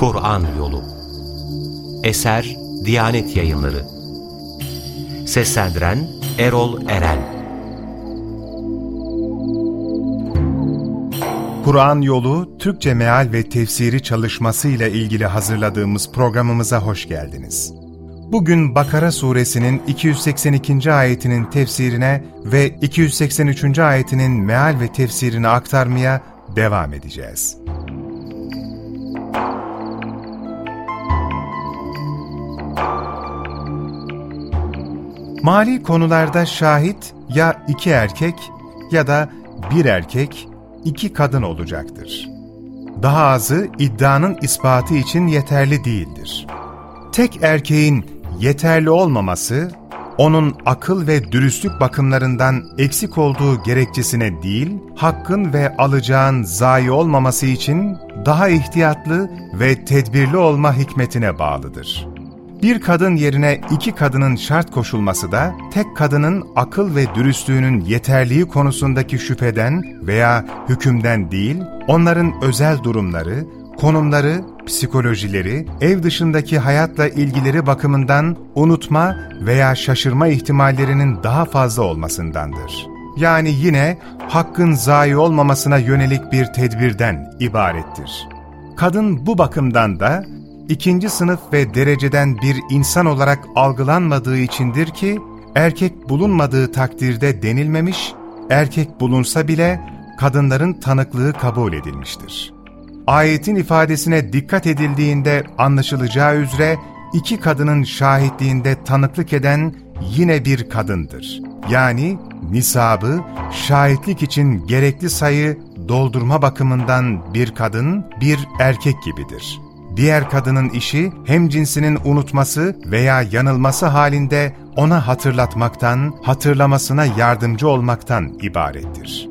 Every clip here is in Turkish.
Kur'an Yolu Eser Diyanet Yayınları Seslendiren Erol Eren Kur'an Yolu Türkçe Meal ve Tefsiri çalışması ile ilgili hazırladığımız programımıza hoş geldiniz. Bugün Bakara suresinin 282. ayetinin tefsirine ve 283. ayetinin meal ve tefsirini aktarmaya devam edeceğiz. Mali konularda şahit ya iki erkek ya da bir erkek, iki kadın olacaktır. Daha azı iddianın ispatı için yeterli değildir. Tek erkeğin yeterli olmaması, onun akıl ve dürüstlük bakımlarından eksik olduğu gerekçesine değil, hakkın ve alacağın zayi olmaması için daha ihtiyatlı ve tedbirli olma hikmetine bağlıdır. Bir kadın yerine iki kadının şart koşulması da tek kadının akıl ve dürüstlüğünün yeterliği konusundaki şüpheden veya hükümden değil, onların özel durumları, konumları, psikolojileri, ev dışındaki hayatla ilgileri bakımından unutma veya şaşırma ihtimallerinin daha fazla olmasındandır. Yani yine hakkın zayi olmamasına yönelik bir tedbirden ibarettir. Kadın bu bakımdan da ikinci sınıf ve dereceden bir insan olarak algılanmadığı içindir ki, erkek bulunmadığı takdirde denilmemiş, erkek bulunsa bile kadınların tanıklığı kabul edilmiştir. Ayetin ifadesine dikkat edildiğinde anlaşılacağı üzere iki kadının şahitliğinde tanıklık eden yine bir kadındır. Yani nisabı, şahitlik için gerekli sayı doldurma bakımından bir kadın, bir erkek gibidir. Diğer kadının işi hem cinsinin unutması veya yanılması halinde ona hatırlatmaktan, hatırlamasına yardımcı olmaktan ibarettir.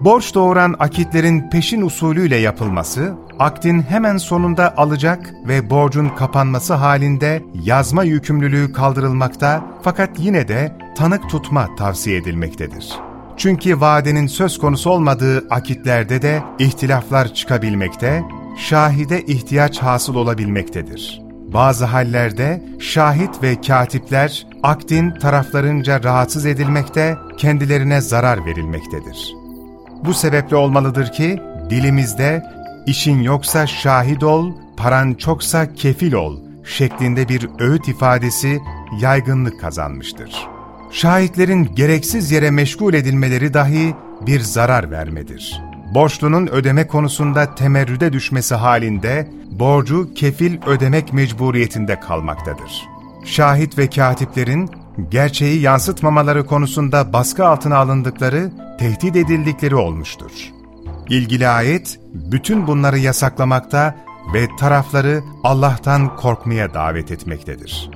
Borç doğuran akitlerin peşin usulüyle yapılması, akdin hemen sonunda alacak ve borcun kapanması halinde yazma yükümlülüğü kaldırılmakta fakat yine de tanık tutma tavsiye edilmektedir. Çünkü vadenin söz konusu olmadığı akitlerde de ihtilaflar çıkabilmekte, şahide ihtiyaç hasıl olabilmektedir. Bazı hallerde şahit ve katipler akdin taraflarınca rahatsız edilmekte, kendilerine zarar verilmektedir. Bu sebeple olmalıdır ki dilimizde işin yoksa şahit ol, paran çoksa kefil ol şeklinde bir öğüt ifadesi yaygınlık kazanmıştır. Şahitlerin gereksiz yere meşgul edilmeleri dahi bir zarar vermedir. Borçlunun ödeme konusunda temerrüde düşmesi halinde borcu kefil ödemek mecburiyetinde kalmaktadır. Şahit ve katiplerin gerçeği yansıtmamaları konusunda baskı altına alındıkları, tehdit edildikleri olmuştur. İlgili ayet, bütün bunları yasaklamakta ve tarafları Allah'tan korkmaya davet etmektedir.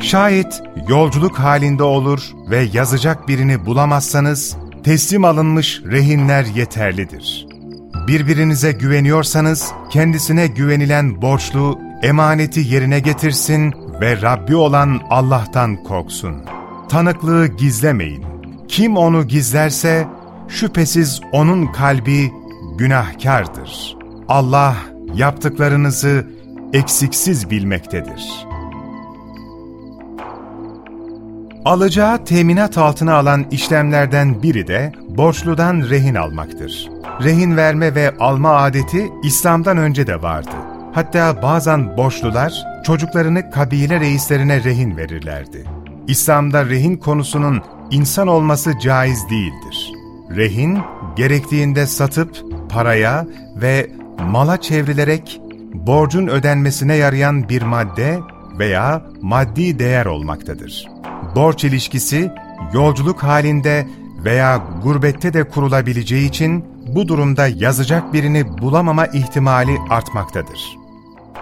Şayet yolculuk halinde olur ve yazacak birini bulamazsanız, teslim alınmış rehinler yeterlidir. Birbirinize güveniyorsanız kendisine güvenilen borçlu emaneti yerine getirsin ve Rabbi olan Allah'tan korksun. Tanıklığı gizlemeyin. Kim onu gizlerse şüphesiz onun kalbi günahkardır. Allah yaptıklarınızı eksiksiz bilmektedir. Alacağı teminat altına alan işlemlerden biri de borçludan rehin almaktır rehin verme ve alma adeti İslam'dan önce de vardı. Hatta bazen borçlular çocuklarını kabile reislerine rehin verirlerdi. İslam'da rehin konusunun insan olması caiz değildir. Rehin, gerektiğinde satıp paraya ve mala çevrilerek borcun ödenmesine yarayan bir madde veya maddi değer olmaktadır. Borç ilişkisi yolculuk halinde veya gurbette de kurulabileceği için bu durumda yazacak birini bulamama ihtimali artmaktadır.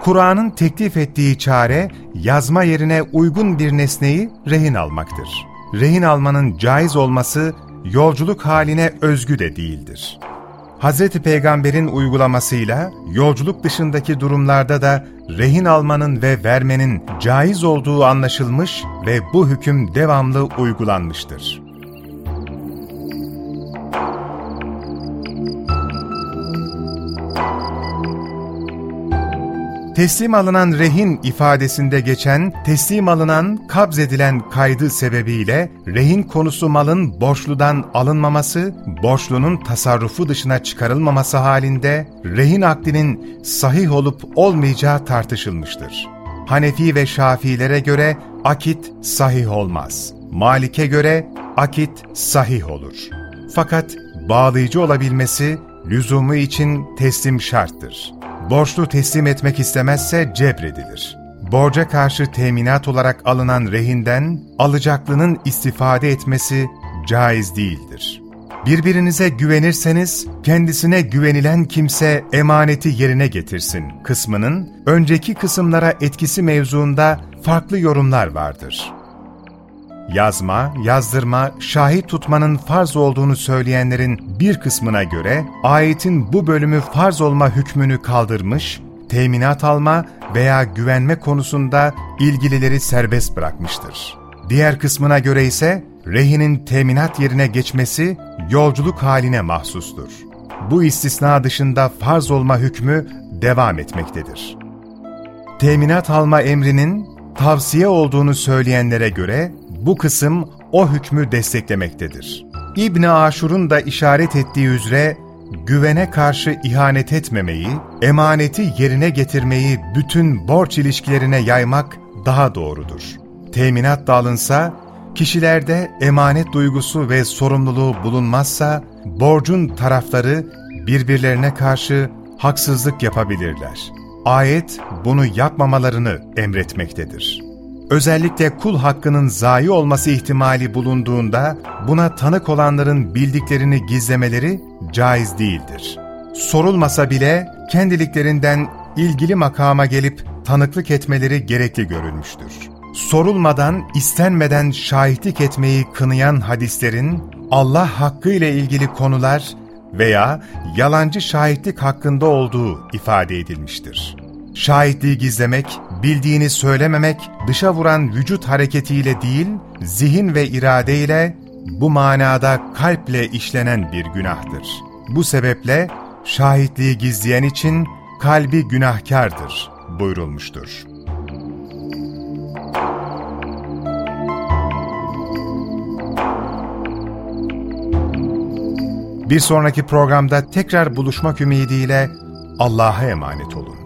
Kur'an'ın teklif ettiği çare, yazma yerine uygun bir nesneyi rehin almaktır. Rehin almanın caiz olması, yolculuk haline özgü de değildir. Hz. Peygamber'in uygulamasıyla yolculuk dışındaki durumlarda da rehin almanın ve vermenin caiz olduğu anlaşılmış ve bu hüküm devamlı uygulanmıştır. Teslim alınan rehin ifadesinde geçen, teslim alınan, kabz edilen kaydı sebebiyle rehin konusu malın borçludan alınmaması, borçlunun tasarrufu dışına çıkarılmaması halinde rehin akdinin sahih olup olmayacağı tartışılmıştır. Hanefi ve Şafilere göre akit sahih olmaz. Malik'e göre akit sahih olur. Fakat bağlayıcı olabilmesi lüzumu için teslim şarttır borçlu teslim etmek istemezse cebredilir. Borca karşı teminat olarak alınan rehinden alacaklının istifade etmesi caiz değildir. Birbirinize güvenirseniz kendisine güvenilen kimse emaneti yerine getirsin kısmının önceki kısımlara etkisi mevzuunda farklı yorumlar vardır yazma, yazdırma, şahit tutmanın farz olduğunu söyleyenlerin bir kısmına göre ayetin bu bölümü farz olma hükmünü kaldırmış, teminat alma veya güvenme konusunda ilgilileri serbest bırakmıştır. Diğer kısmına göre ise rehinin teminat yerine geçmesi yolculuk haline mahsustur. Bu istisna dışında farz olma hükmü devam etmektedir. Teminat alma emrinin tavsiye olduğunu söyleyenlere göre bu kısım o hükmü desteklemektedir. İbn Aşur'un da işaret ettiği üzere güvene karşı ihanet etmemeyi, emaneti yerine getirmeyi bütün borç ilişkilerine yaymak daha doğrudur. Teminat dağılınsa, kişilerde emanet duygusu ve sorumluluğu bulunmazsa, borcun tarafları birbirlerine karşı haksızlık yapabilirler. Ayet bunu yapmamalarını emretmektedir özellikle kul hakkının zayi olması ihtimali bulunduğunda buna tanık olanların bildiklerini gizlemeleri caiz değildir. Sorulmasa bile kendiliklerinden ilgili makama gelip tanıklık etmeleri gerekli görülmüştür. Sorulmadan, istenmeden şahitlik etmeyi kınayan hadislerin Allah hakkı ile ilgili konular veya yalancı şahitlik hakkında olduğu ifade edilmiştir. Şahitliği gizlemek, bildiğini söylememek, dışa vuran vücut hareketiyle değil, zihin ve iradeyle, bu manada kalple işlenen bir günahtır. Bu sebeple şahitliği gizleyen için kalbi günahkardır buyurulmuştur. Bir sonraki programda tekrar buluşmak ümidiyle Allah'a emanet olun.